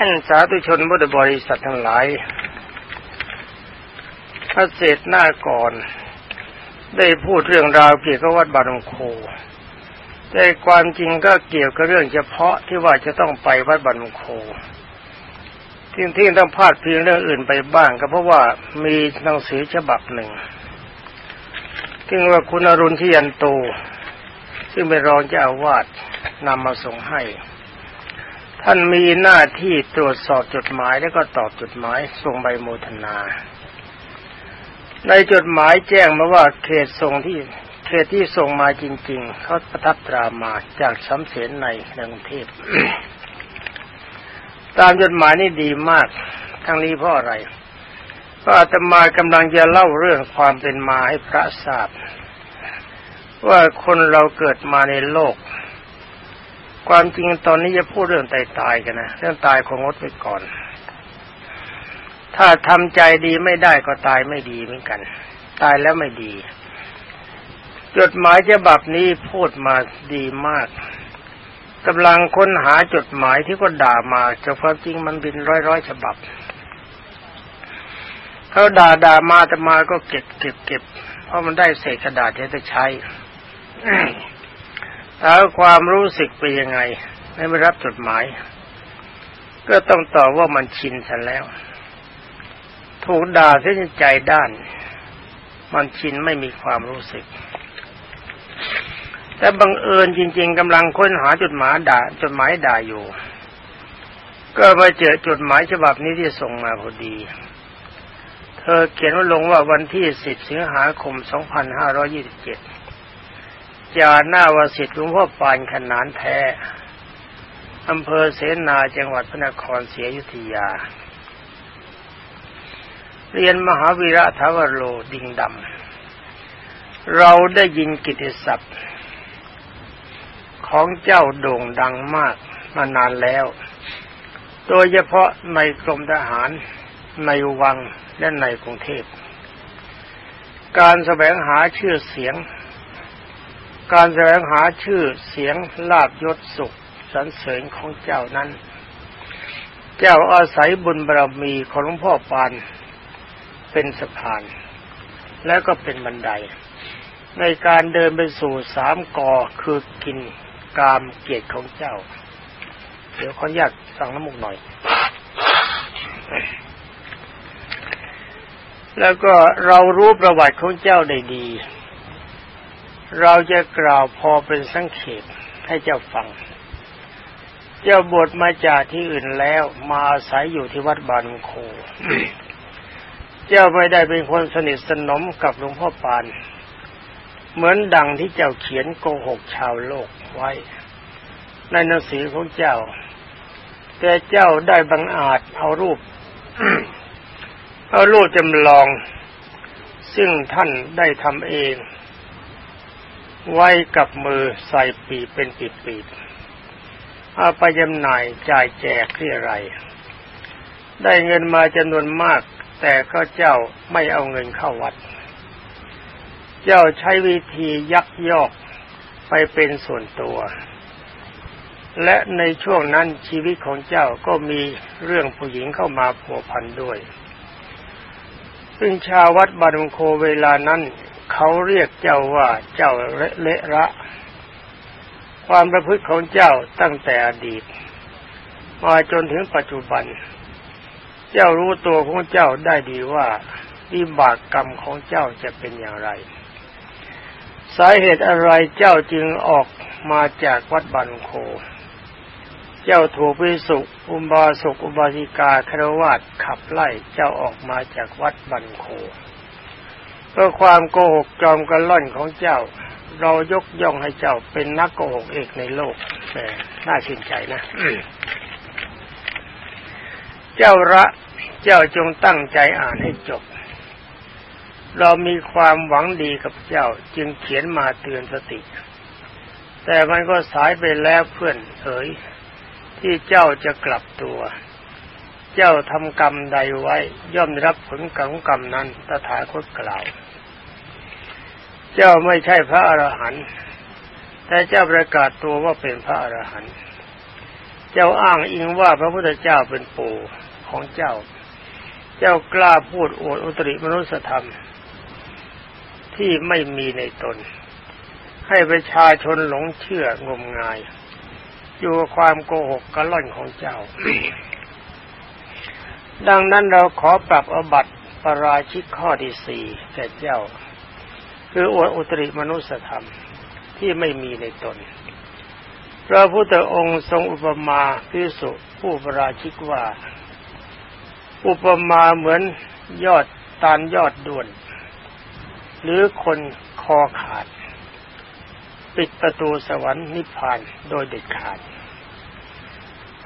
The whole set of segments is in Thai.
ท่านสาธุชนพุทธบริษัททั้งหลายพระเศษหน้าก่อน ได้พูดเรื่องราวเกี่ยวกับวัดบารมโคแต่ความจริงก็เกี่ยวกับเรื่องเฉพาะที่ว่าจะต้องไปวัดบารมโคที่ที่ต้องพลาดเพียงเรื่องอื่นไปบ้างก็เพราะว่ามีหนังสือฉบับหนึ่งซึ่งว่าคุณอรุณที่ยันโต ซึ่งเป็นรองเจ้าอาวาสนำมาส่งให้ ท่านมีหน้าที่ตรวจสอบจดหมายแล้วก็ตอบจดหมายส่งใบโมทนา ในจดหมายแจ้งมาว่าเขตส่งที่เขตที่ส่งมาจริง ๆเขาประทับตรามาจากสำเสนในกรุงเทพตามจดหมายนี่ดีมาก ทั้งนี้เพราะอะไรเพราะอาตมากำลังจะเล่าเรื่องความเป็นมาให้พระทราบ ว่าคนเราเกิดมาในโลก ความจริงตอนนี้จะพูดเรื่องตายตายกันนะเรื่องตายคงงดไปก่อน ถ้าทำใจดีไม่ได้ก็ตายไม่ดีเหมือนกัน ตายแล้วไม่ดี จดหมายฉบับนี้พูดมาดีมากกำลังค้นหาจดหมายที่ก็ด่ามาแต่ความจริงมันเป็นร้อยร้อยฉบับ เขาด่าด่ามาแต่มาก็เก็บเก็บเก็บเพราะมันได้เศษกระดาษที่จะใช้ เอาความรู้สึกไปยังไง ไม่รับจดหมาย ก็ต้องตอบว่ามันชินสัแล้ว ถูกด่าเส้นใจด้าน มันชินไม่มีความรู้สึก แต่บังเอิญจริง ๆกำลังค้นหาจดหมายด่าจดหมายด่าอยู่ ก็ไปเจอจดหมายฉบับนี้ที่ส่งมาพอดีเธอเขียนว่าลงว่าวันที่สิบสิงหาคมสองพันห้าร้อยี่สิบเจ็ด จาหน้าวสิทธิ์หลวงพ่อปานขนานแท้อำเภอเสนาจังหวัดพระนครศรีอยุธยา เรียนมหาวีระทวโรดิงดำ เราได้ยินกิติศัพท์ ของเจ้าโด่งดังมากมานานแล้ว โดยเฉพาะในกรมทหารในวังและในกรุงเทพ การแสวงหาชื่อเสียง การแสวงหาชื่อเสียงลาบยศสุขสรรเสริญของเจ้านั้น เจ้าอาศัยบุญบารมีของหลวงพ่อปานเป็นสะพาน และก็เป็นบันได ในการเดินไปสู่สามกอคือกินกามเกียรติของเจ้า เดี๋ยวขออนุญาตสั่งน้ำมุกหน่อย แล้วก็เรารู้ประวัติของเจ้าได้ดี เราจะกล่าวพอเป็นสังเขตให้เจ้าฟัง เจ้าบทมาจากที่อื่นแล้วมาอาศัยอยู่ที่วัดบานโค เจ้าไม่ได้เป็นคนสนิทสนมกับหลวงพ่อปาน เหมือนดังที่เจ้าเขียนโกหกชาวโลกไว้ ในหนังสือของเจ้า แต่เจ้าได้บังอาจเอารูป เอารูปจำลอง ซึ่งท่านได้ทำเอง ไว้กับมือใส่ปีเป็นปีปีเอาไปจำหน่ายจ่ายแจกเรียไร ได้เงินมาจำนวนมาก แต่ก็เจ้าไม่เอาเงินเข้าวัด เจ้าใช้วิธียักยอกไปเป็นส่วนตัว และในช่วงนั้นชีวิตของเจ้าก็มีเรื่องผู้หญิงเข้ามาผัวพันด้วยซึ่งชาววัดบารุงโคเวลานั้น เขาเรียกเจ้าว่าเจ้าเละระความประพฤติของเจ้าตั้งแต่อดีต มาจนถึงปัจจุบัน เจ้ารู้ตัวของเจ้าได้ดีว่าวิบากกรรมของเจ้าจะเป็นอย่างไร สาเหตุอะไรเจ้าจึงออกมาจากวัดบันโค เจ้าถูกพิสุอุบาสกอุบาสิกาคารวาสขับไล่เจ้าออกมาจากวัดบันโค เพื่อความโกหกจอมกันล่อนของเจ้า เรายกย่องให้เจ้าเป็นนักโกหกเอกในโลกแต่น่าชื่นใจนะเจ้าระเจ้าจงตั้งใจอ่านให้จบ เรามีความหวังดีกับเจ้าจึงเขียนมาเตือนสติ แต่มันก็สายไปแล้วเพื่อนเอ๋ยที่เจ้าจะกลับตัว เจ้าทำกรรมใดไว้ ย่อมได้รับผลกรรมกรรมนั้นตถาคตกล่าว เจ้าไม่ใช่พระอรหันต์แต่เจ้าประกาศตัวว่าเป็นพระอรหันต์เจ้าอ้างอิงว่าพระพุทธเจ้าเป็นปู่ของเจ้า เจ้ากล้าพูดอวดอุตริมนุสธรรม ที่ไม่มีในตน ให้ประชาชนหลงเชื่องมงาย อยู่ความโกหกกระล่อนของเจ้า ดังนั้นเราขอปรับอบัติปราชิกข้อที่สี่แก่เจ้า คืออวดอุตริมนุสธรรมที่ไม่มีในตน พระพุทธองค์ทรงอุปมาพิสุผู้ปราชิกว่า อุปมาเหมือนยอดตานยอดด่วน หรือคนคอขาด ปิดประตูสวรรค์นิพพานโดยเด็ดขาด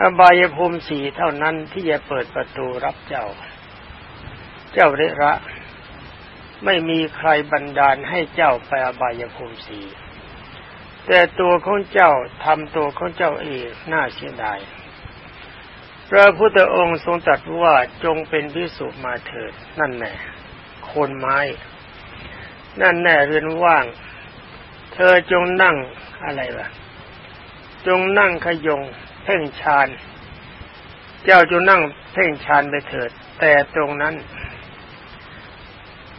อบายภูมิสีเท่านั้นที่จะเปิดประตูรับเจ้า เจ้าเรระ ไม่มีใครบันดาลให้เจ้าไปอบายภูมิสีแต่ตัวของเจ้าทำตัวของเจ้าเองน่าเสียดายพระพุทธองค์ทรงตรัสว่าจงเป็นพิสุมาเถิด นั่นแน่คนไม้ นั่นแน่เรือนว่าง เธอจงนั่งอะไรวะจงนั่งขยง เพ่งฌาน เจ้าจงนั่งเพ่งฌานไปเถิด แต่ตรงนั้น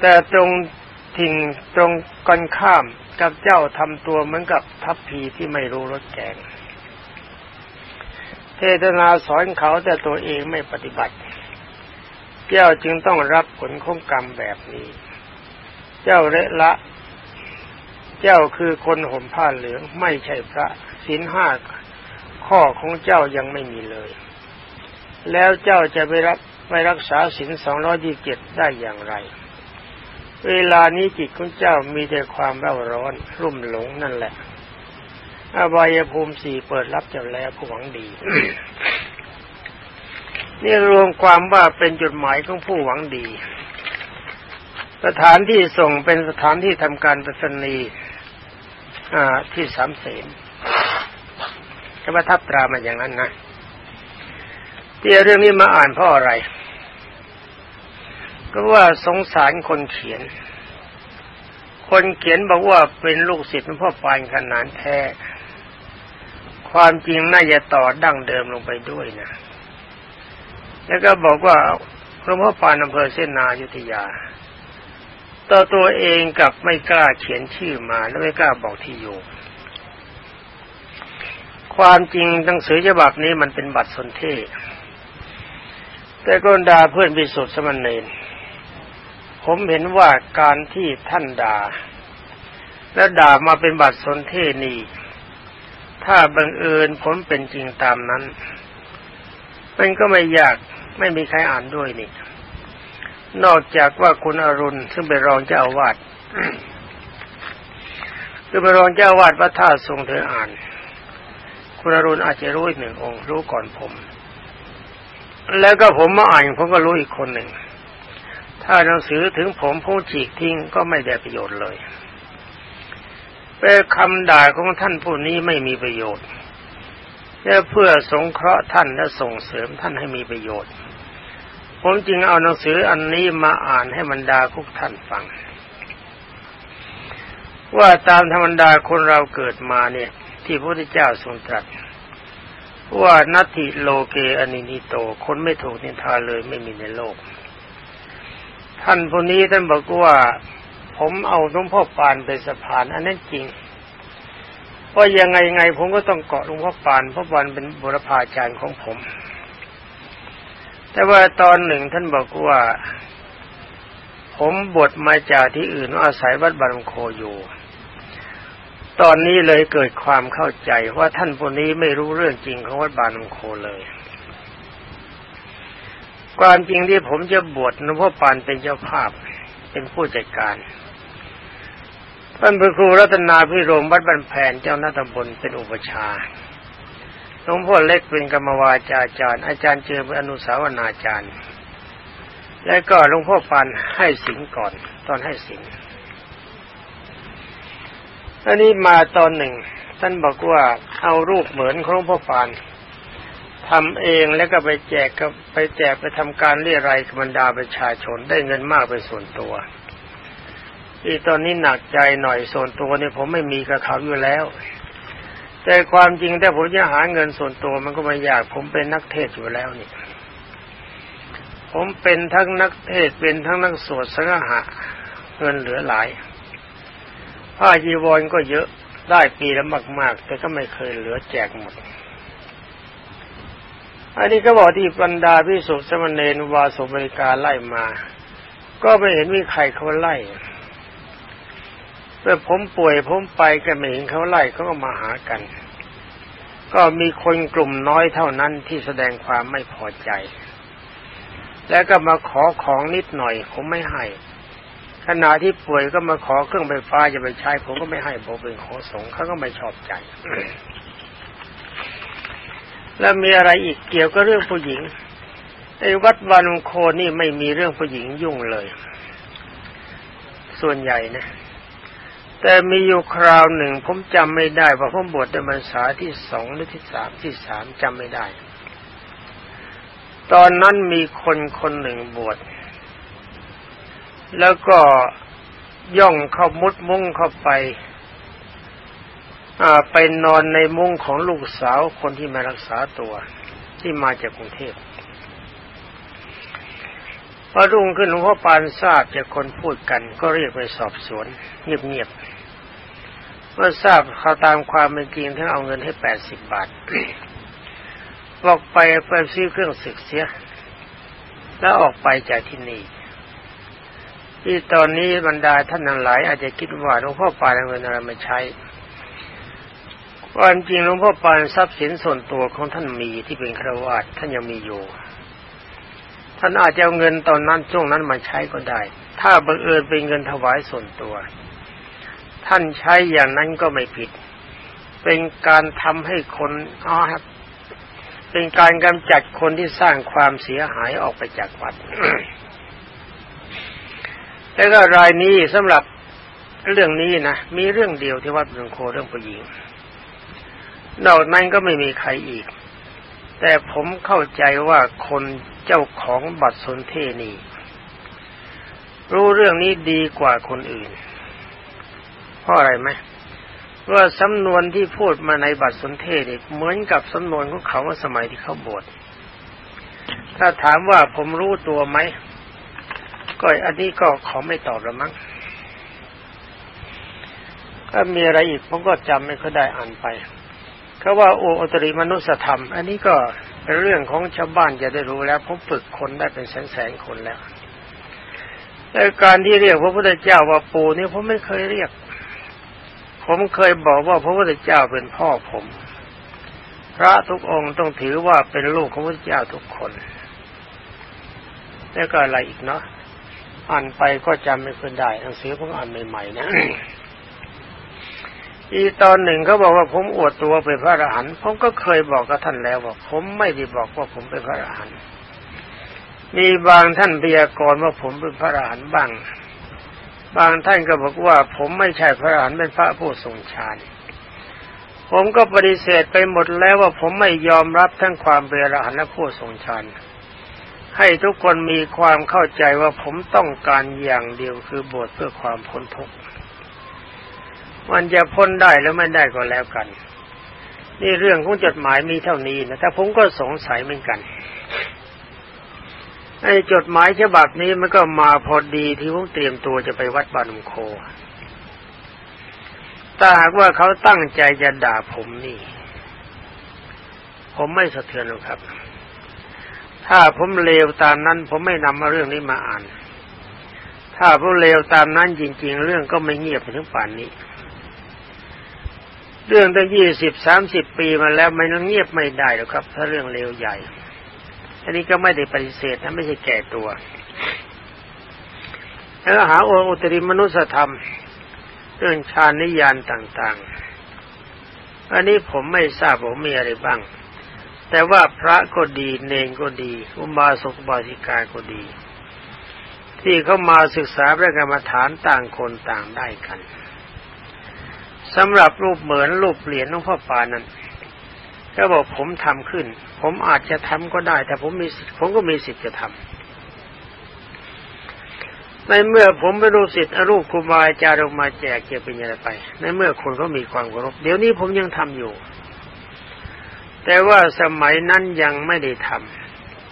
แต่ตรงทิ้งตรงกันข้ามกับเจ้าทำตัวเหมือนกับทัพพีที่ไม่รู้รสแกง เทศนาสอนเขาแต่ตัวเองไม่ปฏิบัติ เจ้าจึงต้องรับผลของกรรมแบบนี้ เจ้าเละละ เจ้าคือคนห่มผ้าเหลืองไม่ใช่พระศีลห้า ข้อของเจ้ายังไม่มีเลย แล้วเจ้าจะไปรับไปรักษาศีลสองร้อยยี่เจ็ดได้อย่างไร เวลานี้จิตของเจ้ามีแต่ความเร่าร้อน รุ่มหลงนั่นแหละ อบายภูมิสี่เปิดรับเจ้าแล้วผู้หวังดี นี่รวมความว่าเป็นจุดหมายของผู้หวังดี สถานที่ส่งเป็นสถานที่ทำการประสนีที่สามเสน จะประทับตรามาอย่างนั้นนะที่เรื่องนี้มาอ่านเพราะอะไร ก็ว่าสงสารคนเขียน คนเขียนบอกว่าเป็นลูกศิษย์หลวงพ่อปานขนานแท้ ความจริงน่าจะต่อดั้งเดิมลงไปด้วยนะ แล้วก็บอกว่าหลวงพ่อปานอำเภอเส้นนายุทธยาต่อตัวเองกับไม่กล้าเขียนชื่อมา และไม่กล้าบอกที่อยู่ ความจริงหนังสือฉบับนี้มันเป็นบัตรสนเทศแต่ก็ด่าเพื่อนบิสุทธิ์สมณเณรผมเห็นว่าการที่ท่านด่า และด่ามาเป็นบัตรสนเทนี่ถ้าบังเอิญผลเป็นจริงตามนั้น มันก็ไม่ยากไม่มีใครอ่านด้วยนี่ นอกจากว่าคุณอรุณซึ่งเป็นรองเจ้าวาดคือเป็นรองเจ้าวาดพระธาทรงเธออ่าน คุณอรุณอาจจะรู้อีกหนึ่งองค์รู้ก่อนผม แล้วก็ผมมาอ่านผมก็รู้อีกคนหนึ่ง ถ้าหนังสือถึงผมผู้ฉีกทิ้งก็ไม่ได้ประโยชน์เลยเป็นคำด่าของท่านผู้นี้ไม่มีประโยชน์แต่เพื่อสงเคราะห์ท่านและส่งเสริมท่านให้มีประโยชน์ ผมจึงเอาหนังสืออันนี้มาอ่านให้บรรดาคุกท่านฟัง ว่าตามธรรมดาคนเราเกิดมาเนี่ย ที่พระพุทธเจ้าทรงตรัสว่านัตติโลเกอนินิโต คนไม่ถูกนินทาเลยไม่มีในโลก ท่านผู้นี้ท่านบอกว่า ผมเอาหลวงพ่อปานเป็นสะพาน อันนั้นจริงเพราะยังไงไงผมก็ต้องเกาะหลวงพ่อปานเพราะปานเป็นบุรพาจารย์ของผม แต่ว่าตอนหนึ่งท่านบอกว่า ผมบวชมาจากที่อื่นอาศัยวัดบารมโคอยู่ ตอนนี้เลยเกิดความเข้าใจว่าท่านผู้นี้ไม่รู้เรื่องจริงของวัดบารมโคเลย ความจริงที่ผมจะบวชหลวงพ่อปานเป็นเจ้าภาพ เป็นผู้จัดการท่านพระครูรัตนาพิโรมวัดบันแผนเจ้าหน้าตำบลเป็นอุปชาหลวงพ่อเล็กเป็นกรรมวาจาจารย์ อาจารย์เจอเป็นอนุสาวนาจารย์ และก็หลวงพ่อปานให้สิงก่อน ตอนให้สิง อันนี้มาตอนหนึ่ง ท่านบอกว่าเอารูปเหมือนของพ่อปานทำเองแล้วก็ไปแจกก็ไปแจกไปทำการเรียรายบรรดาประชาชนได้เงินมากเป็นส่วนตัวอีตอนนี้หนักใจหน่อยส่วนตัวเนี่ยผมไม่มีกระเขาอยู่แล้ว แต่ความจริงถ้าผมจะหาเงินส่วนตัวมันก็ไม่ยาก ผมเป็นนักเทศอยู่แล้วนี่ผมเป็นทั้งนักเทศเป็นทั้งนักสวดสังหะเงินเหลือหลาย ผ้าจีวรก็เยอะได้ปีละมาก ๆ แต่ก็ไม่เคยเหลือแจกหมด อันนี้ก็บอกที่บรรดาพิสุสมณเณรวาสุบริการไล่มา ก็ไม่เห็นมีใครเขาไล่เมื่อผมป่วยผมไปก็ไม่เห็นเขาไล่เขาก็มาหากัน ก็มีคนกลุ่มน้อยเท่านั้นที่แสดงความไม่พอใจ แล้วก็มาขอของนิดหน่อยผมไม่ให้ ขณะที่ป่วยก็มาขอเครื่องไฟฟ้าจะไปใช้ ผมก็ไม่ให้ผมเป็นของสงฆ์เขาก็ไม่ชอบใจ แล้วมีอะไรอีกเกี่ยวกับเรื่องผู้หญิงไอ้วัดวานุโคนี่ไม่มีเรื่องผู้หญิงยุ่งเลย ส่วนใหญ่นะ แต่มีอยู่คราวหนึ่ง ผมจำไม่ได้ว่าผมบวชในพรรษาที่สองหรือที่สามที่สามจำไม่ได้ ตอนนั้นมีคนคนหนึ่งบวช แล้วก็ย่องเข้ามุดมุ้งเข้าไปไปนอนในมุ้งของลูกสาวคนที่มารักษาตัวที่มาจากกรุงเทพพอรุ่งขึ้นหลวงพ่อปานทราบจากคนพูดกัน ก็เรียกไปสอบสวน เงียบๆเมื่อทราบเขาตามความเป็นจริงท่านเอาเงินให้แปดสิบบาทบอกไปไปซื้อเครื่องศึกเสีย แล้วออกไปจากที่นี่ ที่ตอนนี้บรรดาท่านทั้งหลาย อาจจะคิดว่าหลวงพ่อปานเอาเงินอะไรมาใช้ความจริงหลวงพ่อปานทรัพย์สินส่วนตัวของท่านมีที่เป็นครวาสท่านยังมีอยู่ ท่านอาจจะเอาเงินตอนนั้นช่วงนั้นมาใช้ก็ได้ ถ้าบังเอิญเป็นเงินถวายส่วนตัว ท่านใช้อย่างนั้นก็ไม่ผิด เป็นการทำให้คนอ๋อเป็นการกำจัดคนที่สร้างความเสียหายออกไปจากวัด แล้วก็รายนี้สำหรับเรื่องนี้นะมีเรื่องเดียวที่วัดเมืองโคเรื่องผู้หญิงนอกนั้นก็ไม่มีใครอีก แต่ผมเข้าใจว่าคนเจ้าของบัตรสนเทนีรู้เรื่องนี้ดีกว่าคนอื่น เพราะอะไรไหมว่าสำนวนที่พูดมาในบัตรสนเทนี่เหมือนกับสำนวนของเขาว่าสมัยที่เขาบวชถ้าถามว่าผมรู้ตัวไหม ก็อันนี้ก็ขอไม่ตอบล้วมั้งถ้ามีอะไรอีกผมก็จำไม่ค่อยได้อ่านไปเขาว่าโออตริมนุสธรรม อันนี้ก็เป็นเรื่องของชาวบ้านจะได้รู้แล้วผมฝึกคนได้เป็นแสนแสนคนแล้วแต่การที่เรียกพระพุทธเจ้าว่าปู่นี่ผมไม่เคยเรียก ผมเคยบอกว่าพระพุทธเจ้าเป็นพ่อผม พระทุกองค์ต้องถือว่าเป็นลูกของพระพุทธเจ้าทุกคนแล้วก็อะไรอีกเนาะ อ่านไปก็จำไม่ค่อยได้หนังสือผมอ่านใหม่ๆนะอีตอนหนึ่งเขาบอกว่าผมอวดตัวเป็นพระอรหันต์ผมก็เคยบอกกับท่านแล้วว่าผมไม่ได้บอกว่าผมเป็นพระอรหันต์มีบางท่านพยากรณ์ว่าผมเป็นพระอรหันต์บ้าง บางท่านก็บอกว่าผมไม่ใช่พระอรหันต์เป็นพระผู้ทรงฌานผมก็ปฏิเสธไปหมดแล้วว่าผมไม่ยอมรับทั้งความเป็นอรหันต์และผู้ทรงฌาน ให้ทุกคนมีความเข้าใจว่าผมต้องการอย่างเดียวคือบวชเพื่อความพ้นทุกข์มันจะพ้นได้แล้วไม่ได้ก็แล้วกัน นี่เรื่องของจดหมายมีเท่านี้นะแต่ผมก็สงสัยเหมือนกันไอ้จดหมายฉบับนี้มันก็มาพอดีที่ผมเตรียมตัวจะไปวัดบานุโคถ้าหากว่าเขาตั้งใจจะด่าผมนี่ ผมไม่สะเทือนหรอกครับ ถ้าผมเลวตามนั้น ผมไม่นำมาเรื่องนี้มาอ่าน ถ้าผมเลวตามนั้นจริง ๆ เรื่องก็ไม่เงียบไปถึงป่านนี้ เรื่องตั้งยี่สิบสามสิบปีมาแล้วมันเงียบไม่ได้หรอกครับ ถ้าเรื่องเลวใหญ่ อันนี้ก็ไม่ได้ปฏิเสธนะไม่ใช่แก่ตัว แล้วหาโออุตริมนุสธรรม เรื่องฌานนิยานต่าง ๆ อันนี้ผมไม่ทราบผมมีอะไรบ้าง แต่ว่าพระก็ดีเนงก็ดีอุบาสกบาสิกาก็ดี ที่เขามาศึกษาพระกรรมฐานต่างคนต่างได้กันสำหรับรูปเหมือนรูปเหรียญหลวงพ่อปานั้นก็บอกผมทำขึ้น ผมอาจจะทำก็ได้ แต่ผมมีผมก็มีสิทธิ์จะทำในเมื่อผมไปรู้สิทธิ์รูปครูบาอาจารย์มาแจกจะเป็นยังไงไป ในเมื่อคนเขามีความเคารพเดี๋ยวนี้ผมยังทำอยู่ แต่ว่าสมัยนั้นยังไม่ได้ท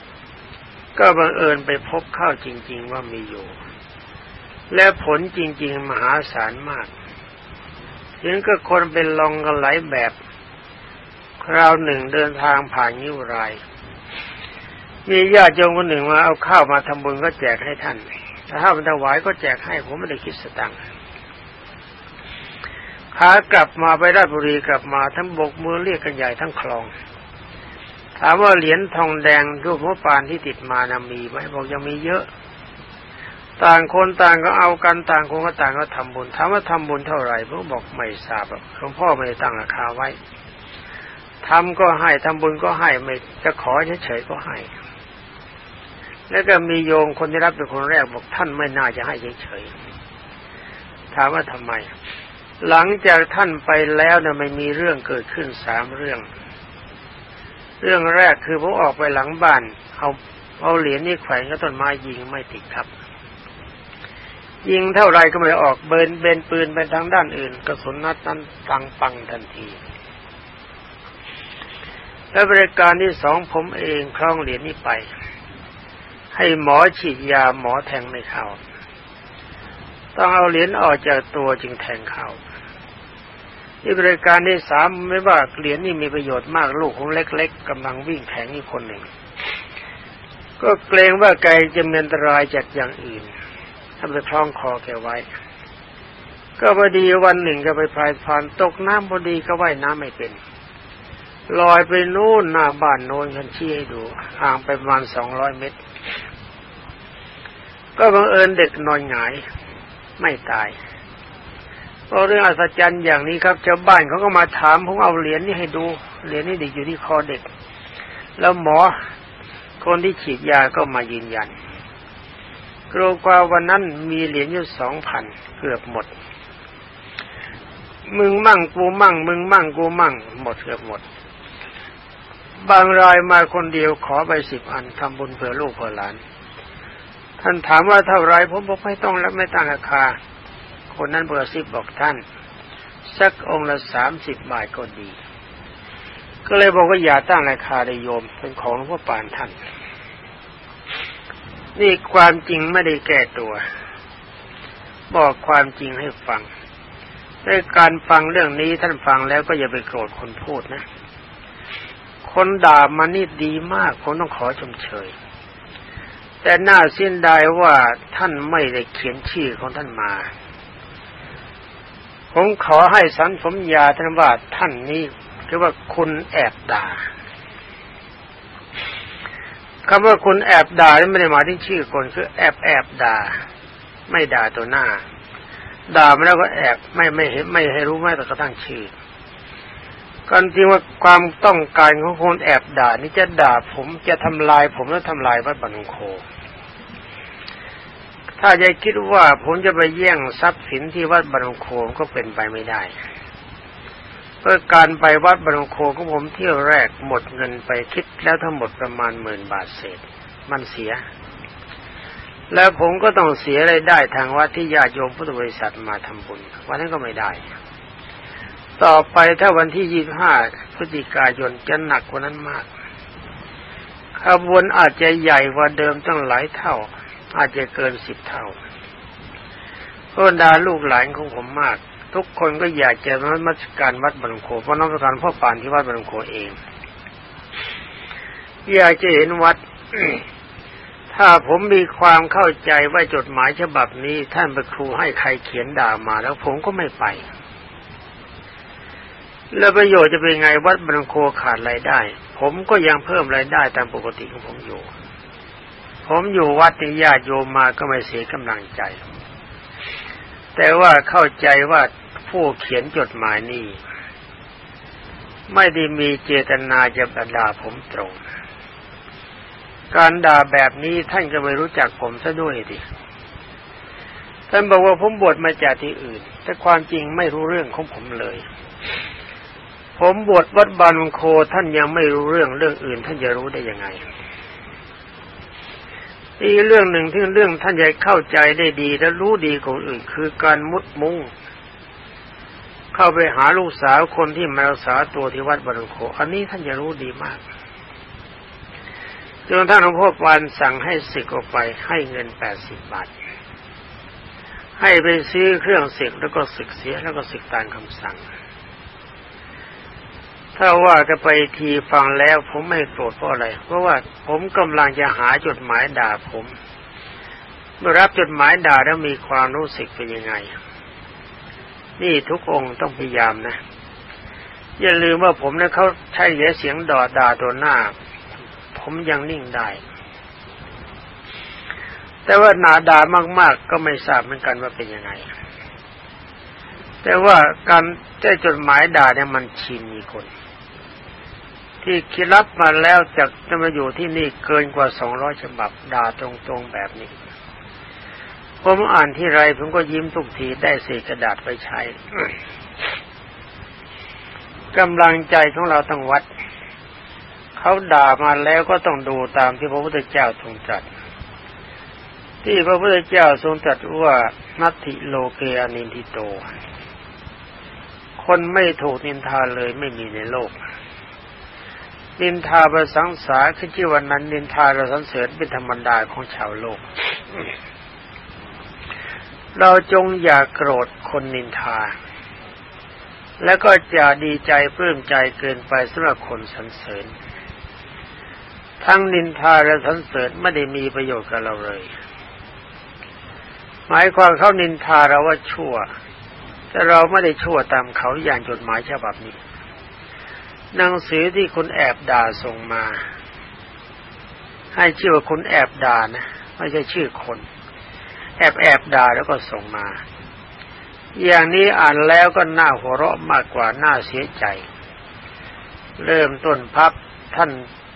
ำก็บังเอิญไปพบเข้าจริง ๆว่ามีอยู่ และผลจริง ๆ มหาศาลมากถึงก็คนเป็นลองกันหลายแบบ คราวหนึ่งเดินทางผ่านยิ้วราย มีญาติโยมคนหนึ่งมาเอาข้าวมาทำบุญก็แจกให้ท่าน ถ้ามันถวายก็แจกให้ผมไม่ได้คิดสตังค์ ขากลับมาไปราชบุรีกลับมาทั้งบกมือเรียกกันใหญ่ทั้งคลอง ถามว่าเหรียญทองแดงรูปหัวปานที่ติดมานามีไหมบอกยังมีเยอะ ต่างคนต่างก็เอากันต่างคนก็ต่างก็ทำบุญถามว่าทำบุญเท่าไหร่พวกบอกไม่ทราบหลวงพ่อไม่ได้ตั้งราคาไว้ทำก็ให้ทำบุญก็ให้ไม่จะขอเฉยๆก็ให้ แล้วก็มีโยมคนที่รับเป็นคนแรกบอกท่านไม่น่าจะให้เฉยๆถามว่าทำไม หลังจากท่านไปแล้วเนี่ยไม่มีเรื่องเกิดขึ้นสามเรื่อง เรื่องแรกคือผมออกไปหลังบ้านเอาเอาเหรียญนี่แขวนกับต้นไม้ยิงไม่ติดครับ ยิงเท่าไรก็ไม่ออกเบินเบนปืนไปทางด้านอื่นกระสุนนัดนั้นฟังปังทันทีและบริการที่สองผมเองคล้องเหรียญนี้ไป ให้หมอฉีดยาหมอแทงไม่เข้าต้องเอาเหรียญออกจากตัวจึงแทงเข้า ที่บริการที่สามไม่ว่าเหรียญนี่มีประโยชน์มากลูกของเล็ก ๆกำลังวิ่งแข่งอีกคนหนึ่ง ก็เกรงว่าไก่จะมีอันตรายจากอย่างอื่นทำไปคล้องคอแกไว้ ก็พอดีวันหนึ่งก็ไปพายผ่านตกน้ำพอดีก็ว่ายน้ำไม่เป็นลอยไปนู่นหน้าบ้านโน้นฉันชี้ให้ดูห่างไปประมาณสองร้อยเมตร ก็บังเอิญเด็กนอนหงาย ไม่ตาย เพราะเรื่องอัศจรรย์อย่างนี้ครับชาวบ้านเขาก็มาถามผมเอาเหรียญนี้ให้ดูเหรียญนี้เด็กอยู่ที่คอเด็ก แล้วหมอคนที่ฉีดยาก็มายืนยันกลัวกว่าวันนั้นมีเหรียญอยู่สองพันเกือบหมด มึงมั่งกูมั่ง มึงมั่งกูมั่ง หมดเกือบหมด บางรายมาคนเดียวขอไปสิบอันทำบุญเผื่อลูกเผื่อหลาน ท่านถามว่าเท่าไรผมบอกไม่ต้องแล้วไม่ตั้งราคา คนนั้นเบอร์สิบบอกท่าน สักองค์ละสามสิบบาทก็ดี ก็เลยบอกว่าอย่าตั้งราคาเลยโยม เป็นของหลวงพ่อปานท่าน นี่ความจริงไม่ได้แก้ตัว บอกความจริงให้ฟังในการฟังเรื่องนี้ท่านฟังแล้วก็อย่าไปโกรธคนพูดนะ คนด่ามานี่ดีมากผมต้องขอชมเชย แต่น่าเสียดายว่าท่านไม่ได้เขียนชื่อของท่านมา ผมขอให้สันสมยาท่านว่าท่านนี้คือว่าคุณแอบด่าคำว่าคุณแอบด่าไม่ได้หมายถึงชื่อคนคือแอบแอบด่า ไม่ด่าตัวหน้า ด่ามาแล้วก็แอบไม่ไม่เห็นไม่ให้รู้แม้แต่กระทั่งชื่อกันจริงว่าความต้องการของคนแอบด่านี่จะด่าผมจะทำลายผมแล้วทำลายวัดบันโค ถ้าจะคิดว่าผมจะไปแย่งทรัพย์สินที่วัดบันโคก็เป็นไปไม่ได้เพื่อการไปวัดบันโคของผมเที่ยวแรกหมดเงินไปคิดแล้วทั้งหมดประมาณหมื่นบาทเศษ มันเสีย แล้วผมก็ต้องเสียรายได้ทางวัดที่ญาติโยมพุทธบริษัทมาทำบุญวันนั้นก็ไม่ได้ ต่อไปถ้าวันที่ยี่ห้าพฤศจิกายนจะหนักกว่านั้นมากขบวนอาจจะใหญ่กว่าเดิมตั้งหลายเท่า อาจจะเกินสิบเท่าเพราะดาลูกหลานของผมมาก ทุกคนก็อยากจะมามัสการวัดบันโคเพราะน้องประการพ่อปานที่วัดบันโคเอง อยากจะเห็นวัด ถ้าผมมีความเข้าใจว่าจดหมายฉบับนี้ ท่านเป็นครูให้ใครเขียนด่ามาแล้วผมก็ไม่ไป แล้วประโยชน์จะเป็นไงวัดบันโคขาดรายได้ ผมก็ยังเพิ่มรายได้ตามปกติของผมอยู่ ผมอยู่วัดที่ญาติโยมมาก็ไม่เสียกำลังใจ แต่ว่าเข้าใจว่าผู้เขียนจดหมายนี้ไม่ได้มีเจตนาจะบด่าผมตรง การด่าแบบนี้ท่านก็ไม่รู้จักผมซะด้วยดิท่านบอกว่าผมบวชมาจากที่อื่น แต่ความจริงไม่รู้เรื่องของผมเลย ผมบวชวัดบานมงโคท่านยังไม่รู้เรื่องเรื่องอื่น ท่านจะรู้ได้ยังไง อีกเรื่องหนึ่งที่เรื่องท่านจะเข้าใจได้ดีและรู้ดีของอื่นคือการมุดมุงเข้าไปหาลูกสาวคนที่มารักษาตัวที่วัดบรรโค อันนี้ท่านจะรู้ดีมากจนท่านหลวงพ่อปานสั่งให้สึกออกไปให้เงินแปดสิบบาท ให้ไปซื้อเครื่องสึกแล้วก็สึกเสียแล้วก็สึกตามคำสั่ง ถ้าว่าจะไปทีฟังแล้ว ผมไม่โกรธเพราะอะไร เพราะว่าผมกำลังจะหาจดหมายด่าผมเมื่อรับจดหมายด่าแล้วมีความรู้สึกเป็นยังไง นี่ทุกองค์ต้องพยายามนะ อย่าลืมว่าผมนี่ยเขาใช้เสียงดอดด่าตัวหน้า ผมยังนิ่งได้ แต่ว่าหนาด่ามากๆ ก็ไม่ทราบเหมือนกันว่าเป็นยังไง แต่ว่าการแจ้จดหมายด่าเนี่ยมันชินมีคน ที่คิดรับมาแล้วจากจะมาอยู่ที่นี่เกินกว่าสองร้อยฉบับด่าตรงๆแบบนี้ ผมอ่านที่ไรผมก็ยิ้มทุกทีได้เศษกระดาษไปใช้กำลังใจของเราต้องวัด เขาด่ามาแล้วก็ต้องดูตามที่พระพุทธเจ้าทรงตรัสที่พระพุทธเจ้าทรงตรัสว่านัตถิโลเกอนินทิโต คนไม่ถูกนินทาเลยไม่มีในโลก นินทาประสังสาคือที่วันนั้น นินทาเราสันเสริญเป็นธรรมดาของชาวโลก เราจงอย่ากโกรธคนนินทา แล้วก็จะดีใจเพิ่มใจเกินไปสำหรับคนสรรเสริญ ทั้งนินทาและสรรเสริญไม่ได้มีประโยชน์กับเราเลย หมายความเขานินทาเราว่าชั่ว แต่เราไม่ได้ชั่วตามเขาอย่างจดหมายฉบับนี้ หนังสือที่คุณแอบด่าส่งมา ให้ชื่อว่าคุณแอบด่านะไม่ใช่ชื่อคน แอบแอบด่าแล้วก็ส่งมา อย่างนี้อ่านแล้วก็น่าหัวเราะมากกว่าน่าเสียใจ เริ่มต้นพับท่าน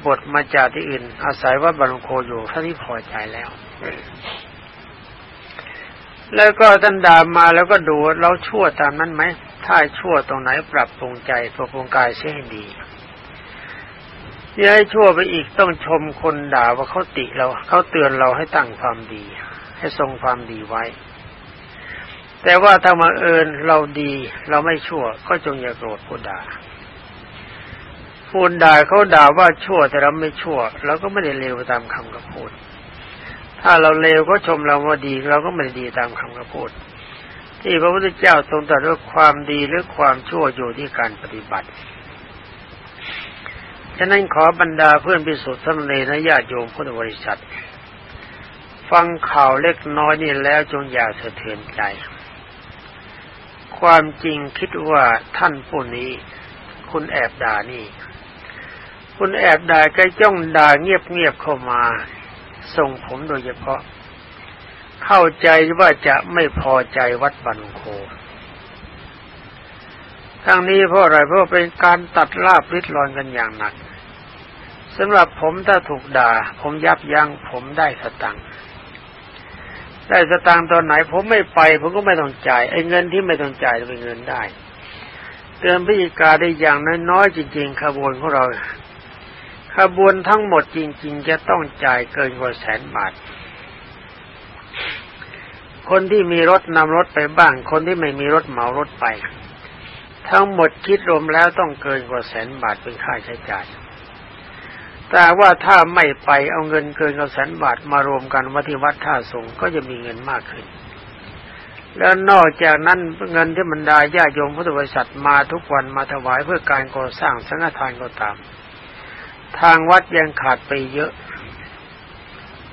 บทมาจากที่อื่น อาศัยว่าบาลงโคอยู่ท่านที่พอใจแล้วแล้วก็ท่านด่ามาแล้วก็ดูเราชั่วตามนั้นไหม ถ้าชั่วตรงไหนปรับปรุงใจปรับปรุงกายเสียให้ดีอย่าให้ชั่วไปอีกต้องชมคนด่าว่าเขาติเราเขาเตือนเราให้ตั้งความดี ให้ทรงความดีไว้ แต่ว่าถ้ามาเอิญเราดีเราไม่ชั่ว ก็จงอย่าโกรธผู้ด่าพูดด่าเขาด่าว่าชั่วแต่เราไม่ชั่วเราก็ไม่ได้เลวตามคำกระพูดถ้าเราเลวก็ชมเราว่าดีเราก็ไม่ได้ดีตามคำกระพูด ที่พระพุทธเจ้าทรงตรัสว่าความดีหรือความชั่วอยู่ที่การปฏิบัติ ฉะนั้นขอบรรดาเพื่อนพิสุทธิ์สมณีนญาติโยมพุทธบริษัท ฟังข่าวเล็กน้อยนี่แล้วจงอย่าสะเทือนใจ ความจริงคิดว่าท่านผู้นี้ คุณแอบด่านี่ คุณแอบด่าใกล้จ้องด่าเงียบๆเข้ามา ส่งผมโดยเฉพาะ เข้าใจว่าจะไม่พอใจวัดบันโค ทั้งนี้เพราะอะไรเพราะเป็นการตัดลาบริดรอนกันอย่างหนักสำหรับผมถ้าถูกด่า ผมยับยัง้งผมได้สตังค์ได้สตังค์ตอนไหน ผมไม่ไป ผมก็ไม่ต้องจ่ายไอ้เงินที่ไม่ต้องจ่ายเป็นเงินได้เตือนพิจิกาได้อย่างน้อยๆจริง ๆ ขบวนของเรา ขบวนทั้งหมดจริง ๆ จะต้องจ่ายเกินกว่าแสนบาท คนที่มีรถนำรถไปบ้าง คนที่ไม่มีรถเหมารถไป ทั้งหมดคิดรวมแล้วต้องเกินกว่าแสนบาทเป็นค่าใช้จ่าย แต่ว่าถ้าไม่ไปเอาเงินเกินกว่าแสนบาทมารวมกันวัที่วัดท่าสงก็จะมีเงินมากขึ้น แล้วนอกจากนั้นเงินที่บรรดาญาโยมพุทธบริษัทมาทุกวันมาถวายเพื่อการก่อสร้างสังฆทานก็ตาม ทางวัดยังขาดไปเยอะ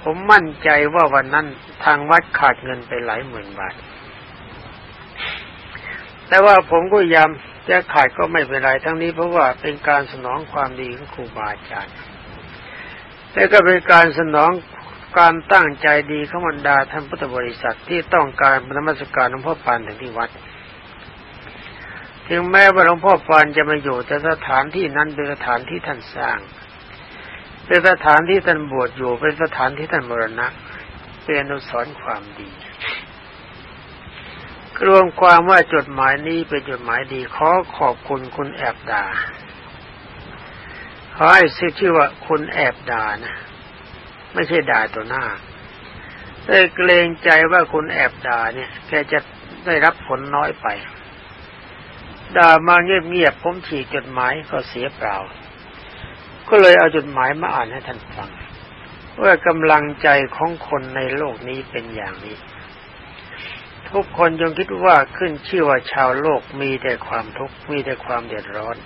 ผมมั่นใจว่าวันนั้นทางวัดขาดเงินไปหลายหมื่นบาท แต่ว่าผมก็ย้ำจะขาดก็ไม่เป็นไรทั้งนี้เพราะว่าเป็นการสนองความดีของครูบาอาจารย์และก็เป็นการสนองการตั้งใจดีขมันดาท่านพุทธบริษัทที่ต้องการบรรมสการหลวงพ่อปานถึงที่วัด ถึงแม้ว่าหลวงพ่อปานจะมาอยู่แต่สถานที่นั้นเป็นสถานที่ท่านสร้าง เป็นสถานที่ท่านบวชอยู่ เป็นสถานที่ท่านมรณะเป็นอนุสรความดีรวมความว่าจดหมายนี้เป็นจดหมายดีขอขอบคุณคุณแอบดาขอให้ชื่อชื่อว่าคุณแอบดานะ ไม่ใช่ด่าตัวหน้าได้เกรงใจว่าคุณแอบด่าเนี่ยแกจะได้รับผลน้อยไปด่ามาเงียบๆผมฉีกจดหมายก็เสียเปล่า ก็เลยเอาจดหมายมาอ่านให้ท่านฟังว่ากำลังใจของคนในโลกนี้เป็นอย่างนี้ ทุกคนจงคิดว่าขึ้นชื่อว่าชาวโลกมีแต่ความทุกข์มีแต่ความเดือดร้อน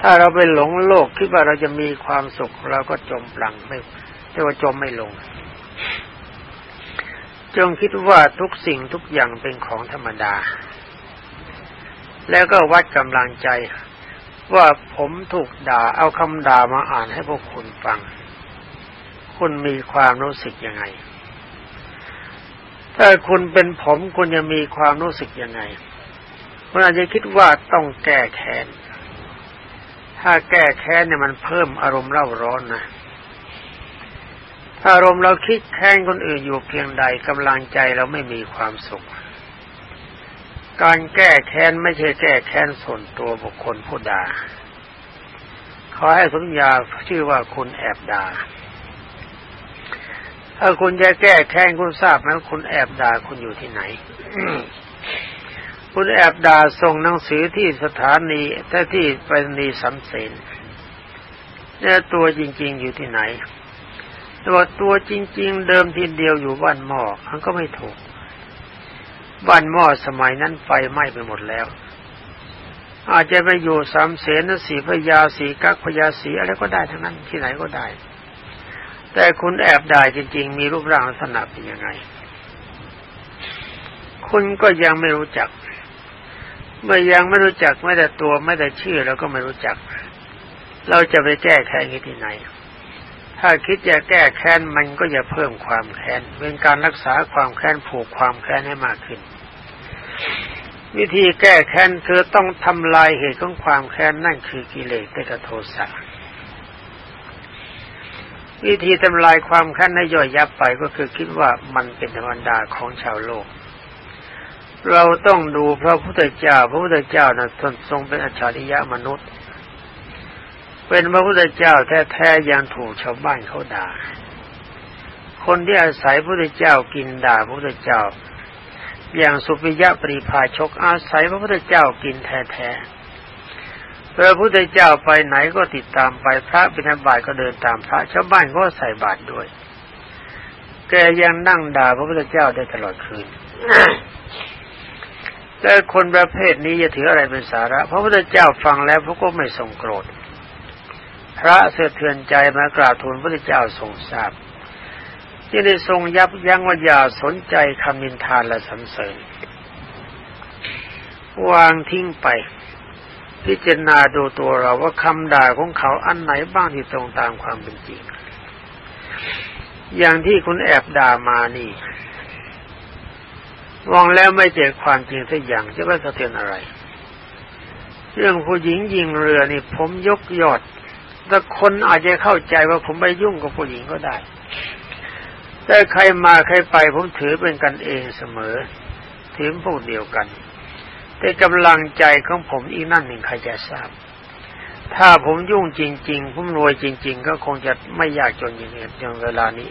ถ้าเราไปหลงโลกคิดว่าเราจะมีความสุขเราก็จมปลังไม่เรียกว่าจมไม่ลง จงคิดว่าทุกสิ่งทุกอย่างเป็นของธรรมดา แล้วก็วัดกำลังใจ ว่าผมถูกด่าเอาคำด่ามาอ่านให้พวกคุณฟัง คุณมีความรู้สึกยังไง ถ้าคุณเป็นผมคุณจะมีความรู้สึกยังไงคุณอาจจะคิดว่าต้องแก้แค้น ถ้าแก้แค้นเนี่ยมันเพิ่มอารมณ์เร่าร้อนนะถ้าอารมณ์เราคิดแค้นคนอื่นอยู่เพียงใดกำลังใจเราไม่มีความสุข การแก้แค้นไม่ใช่แก้แค้นส่วนตัวบุคคลผู้ด่าขอให้สัญญาชื่อว่าคุณแอบด่า ถ้าคุณจะแก้แค้นคุณทราบไหมคุณแอบด่าคุณอยู่ที่ไหน คุณแอบด่าส่งหนังสือที่สถานีถ้าที่ไปนีสำเสนเนี่ยตัวจริง ๆอยู่ที่ไหนตัวตัวจริง ๆ เดิมทีเดียวอยู่บ้านหม้อมันก็ไม่ถูก บ้านหม้อสมัยนั้นไฟไหม้ไปหมดแล้ว อาจจะไปอยู่สามเสนสีพยาสีกักพยาสีอะไรก็ได้ทั้งนั้นที่ไหนก็ได้ แต่คุณแอบได้จริง ๆ มีรูปร่างลักษณะเป็นยังไง คุณก็ยังไม่รู้จัก เมื่อยังไม่รู้จักไม่แต่ตัวไม่แต่ชื่อเราก็ไม่รู้จัก เราจะไปแก้แค้นที่ไหน ถ้าคิดจะแก้แค้นมันก็จะเพิ่มความแค้นเป็นการรักษาความแค้นผูกความแค้นให้มากขึ้น วิธีแก้แค้นคือต้องทำลายเหตุของความแค้นนั่นคือกิเลสเตโทสะวิธีทำลายความแค้นให้ย่อยยับไปก็คือคิดว่ามันเป็นธรรมดาของชาวโลก เราต้องดูพระพุทธเจ้า พระพุทธเจ้านะทนทรงเป็นอัจฉริยะมนุษย์ เป็นพระพุทธเจ้าแท้ๆยังถูกชาวบ้านเขาด่า คนที่อาศัยพระพุทธเจ้ากินด่าพระพุทธเจ้า อย่างสุปิยะปริภาชกอาศัยพระพุทธเจ้ากินแท้ๆพระพุทธเจ้าไปไหนก็ติดตามไปพระบิณฑบาตก็เดินตามพระชาวบ้านก็ใส่บาตรด้วย แกยังนั่งด่าพระพุทธเจ้าได้ตลอดคืนแต่คนประเภทนี้จะถืออะไรเป็นสาระ พระพุทธเจ้าฟังแล้วพระก็ไม่ทรงโกรธ พระเสือเทือนใจมากราบทูลพระเจ้าทรงทราบที่ได้ทรงยับยั้งว่าอย่าสนใจคำนินทานและสรรเสริญวางทิ้งไป พิจารณาดูตัวเราว่าคำด่าของเขาอันไหนบ้างที่ตรงตามความเป็นจริง อย่างที่คุณแอบด่ามานี่มองแล้วไม่เจอความจริงสักอย่างจะว่าสะเทือนอะไร เรื่องผู้หญิงยิงเรือนี่ผมยกยอด แต่คนอาจจะเข้าใจว่าผมไปยุ่งกับผู้หญิงก็ได้ แต่ใครมาใครไปผมถือเป็นกันเองเสมอ ถือพวกเดียวกัน แต่กำลังใจของผมอีกนั่นหนึ่งใครจะทราบ ถ้าผมยุ่งจริง ๆ ผมรวยจริง ๆ ก็คงจะไม่ยากจนอย่างนี้อย่างเวลานี้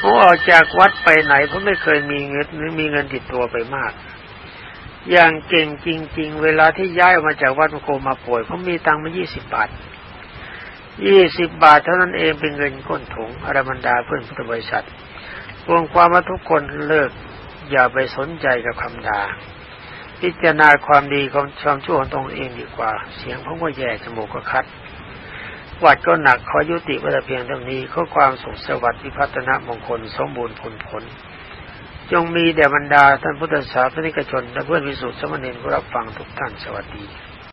ผมออกจากวัดไปไหนผมไม่เคยมีเงินหรือมีเงินติดตัวไปมาก อย่างเก่งจริง ๆ เวลาที่ย้ายออกมาจากวัดมโคมาป่วยผมมีตังค์มายี่สิบบาทยี่สิบบาทเท่านั้นเองเป็นเงินก้นถุงอรมันดาเพื่อนพุทธบริษัทรวมความว่าทุกคนเลิก อย่าไปสนใจกับคำด่าพิจารณาความดีของความชั่วของตนเองดีกว่า เสียงผมก็แย่จมูกก็คัดวัดก็หนักขอยุติวัตเพียงเท่านี้ข้อความสุขสวัสดิ์พิพัฒนามงคลสมบูรณ์ผลผล จงมีแด่บรรดาท่านพุทธศาสนิกชนและเพื่อนวิสุทธิสมณีผู้รับฟังทุกท่านสวัสดี